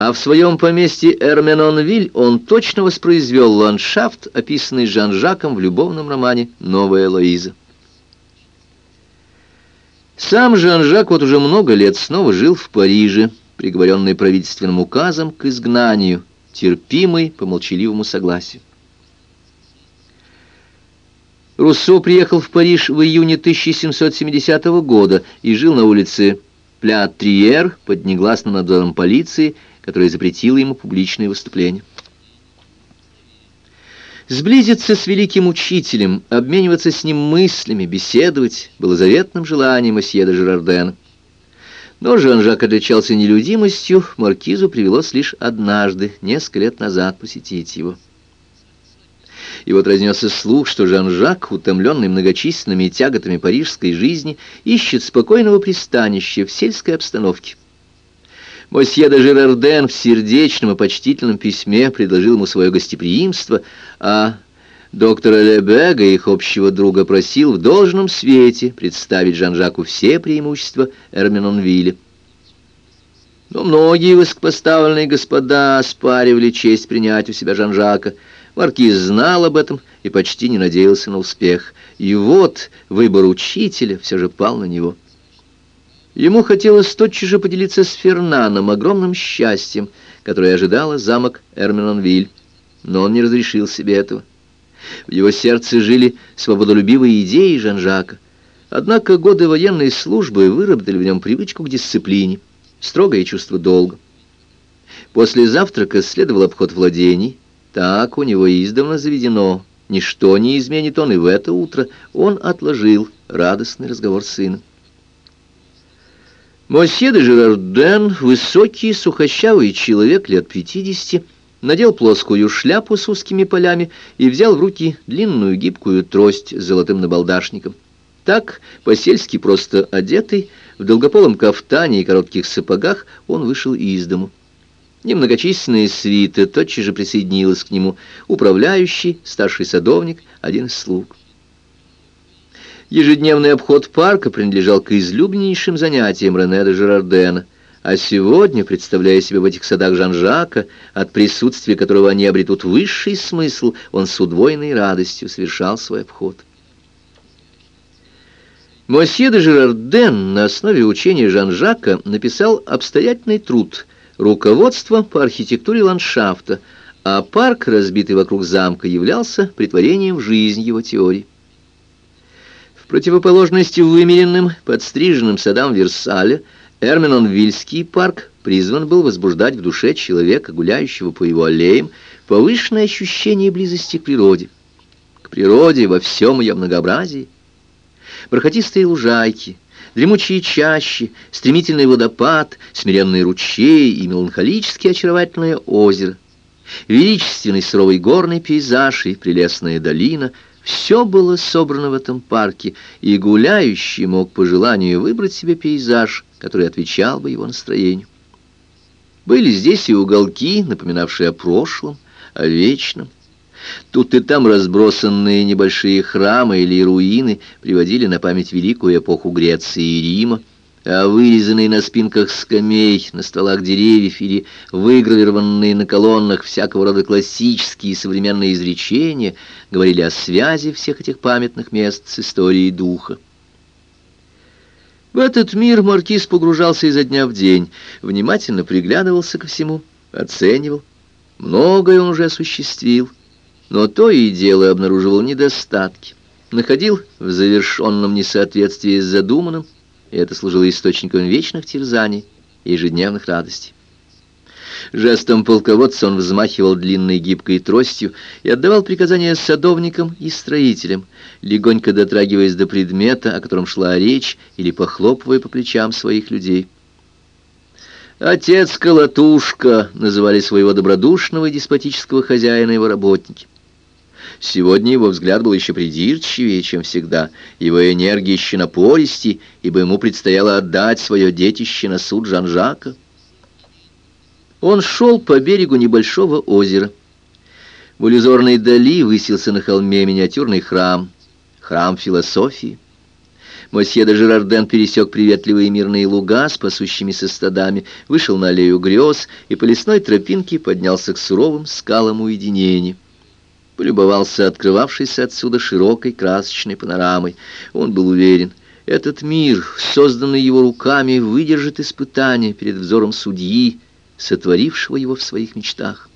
А в своем поместье Эрменонвиль он точно воспроизвел ландшафт, описанный Жан-Жаком в любовном романе «Новая Лоиза». Сам Жан-Жак вот уже много лет снова жил в Париже, приговоренный правительственным указом к изгнанию, терпимый по молчаливому согласию. Руссо приехал в Париж в июне 1770 года и жил на улице Пля-Триер под негласным надзором полиции, которая запретила ему публичные выступления. Сблизиться с великим учителем, обмениваться с ним мыслями, беседовать было заветным желанием месье де Жерардена. Но Жан-Жак отличался нелюдимостью, маркизу привелось лишь однажды, несколько лет назад, посетить его. И вот разнесся слух, что Жан-Жак, утомленный многочисленными тяготами парижской жизни, ищет спокойного пристанища в сельской обстановке. Мосье де Жерарден в сердечном и почтительном письме предложил ему свое гостеприимство, а доктора Лебега, их общего друга, просил в должном свете представить Жан-Жаку все преимущества Эрминонвилля. Но многие высокопоставленные господа оспаривали честь принять у себя Жан-Жака. Маркиз знал об этом и почти не надеялся на успех. И вот выбор учителя все же пал на него. Ему хотелось тотчас же поделиться с Фернаном огромным счастьем, которое ожидало замок Эрминонвиль, но он не разрешил себе этого. В его сердце жили свободолюбивые идеи Жан-Жака, однако годы военной службы выработали в нем привычку к дисциплине, строгое чувство долга. После завтрака следовал обход владений, так у него издавна заведено, ничто не изменит он и в это утро, он отложил радостный разговор с сыном. Мосье де Жерарден, высокий, сухощавый человек лет пятидесяти, надел плоскую шляпу с узкими полями и взял в руки длинную гибкую трость с золотым набалдашником. Так, по-сельски просто одетый, в долгополом кафтане и коротких сапогах, он вышел из дому. Немногочисленная свита тотчас же присоединилась к нему, управляющий, старший садовник, один из слуг. Ежедневный обход парка принадлежал к излюбленнейшим занятиям Рене де Жерардена, а сегодня, представляя себе в этих садах Жан-Жака, от присутствия которого они обретут высший смысл, он с удвоенной радостью совершал свой обход. Мосье де Жерарден на основе учения Жан-Жака написал обстоятельный труд «Руководство по архитектуре ландшафта», а парк, разбитый вокруг замка, являлся притворением в жизнь его теории противоположности вымеренным, подстриженным садам Версаля, Эрменонвильский парк призван был возбуждать в душе человека, гуляющего по его аллеям, повышенное ощущение близости к природе. К природе во всем ее многообразии. Бархатистые лужайки, дремучие чащи, стремительный водопад, смиренные ручей и меланхолически очаровательное озеро. Величественный суровый горный пейзаж и прелестная долина — все было собрано в этом парке, и гуляющий мог по желанию выбрать себе пейзаж, который отвечал бы его настроению. Были здесь и уголки, напоминавшие о прошлом, о вечном. Тут и там разбросанные небольшие храмы или руины приводили на память великую эпоху Греции и Рима, а вырезанные на спинках скамей, на стволах деревьев или выгравированные на колоннах всякого рода классические и современные изречения говорили о связи всех этих памятных мест с историей духа. В этот мир маркиз погружался изо дня в день, внимательно приглядывался ко всему, оценивал. Многое он уже осуществил, но то и дело обнаруживал недостатки, находил в завершенном несоответствии с задуманным, и это служило источником вечных терзаний и ежедневных радостей. Жестом полководца он взмахивал длинной гибкой тростью и отдавал приказания садовникам и строителям, легонько дотрагиваясь до предмета, о котором шла речь, или похлопывая по плечам своих людей. «Отец Колотушка» называли своего добродушного и деспотического хозяина его работники. Сегодня его взгляд был еще придирчивее, чем всегда, его энергия еще напористей, ибо ему предстояло отдать свое детище на суд Жан-Жака. Он шел по берегу небольшого озера. В иллюзорной дали высился на холме миниатюрный храм, храм философии. Мосье де Жерарден пересек приветливые мирные луга с пасущимися стадами, вышел на аллею грез и по лесной тропинке поднялся к суровым скалам уединения. Полюбовался открывавшейся отсюда широкой красочной панорамой. Он был уверен, этот мир, созданный его руками, выдержит испытание перед взором судьи, сотворившего его в своих мечтах.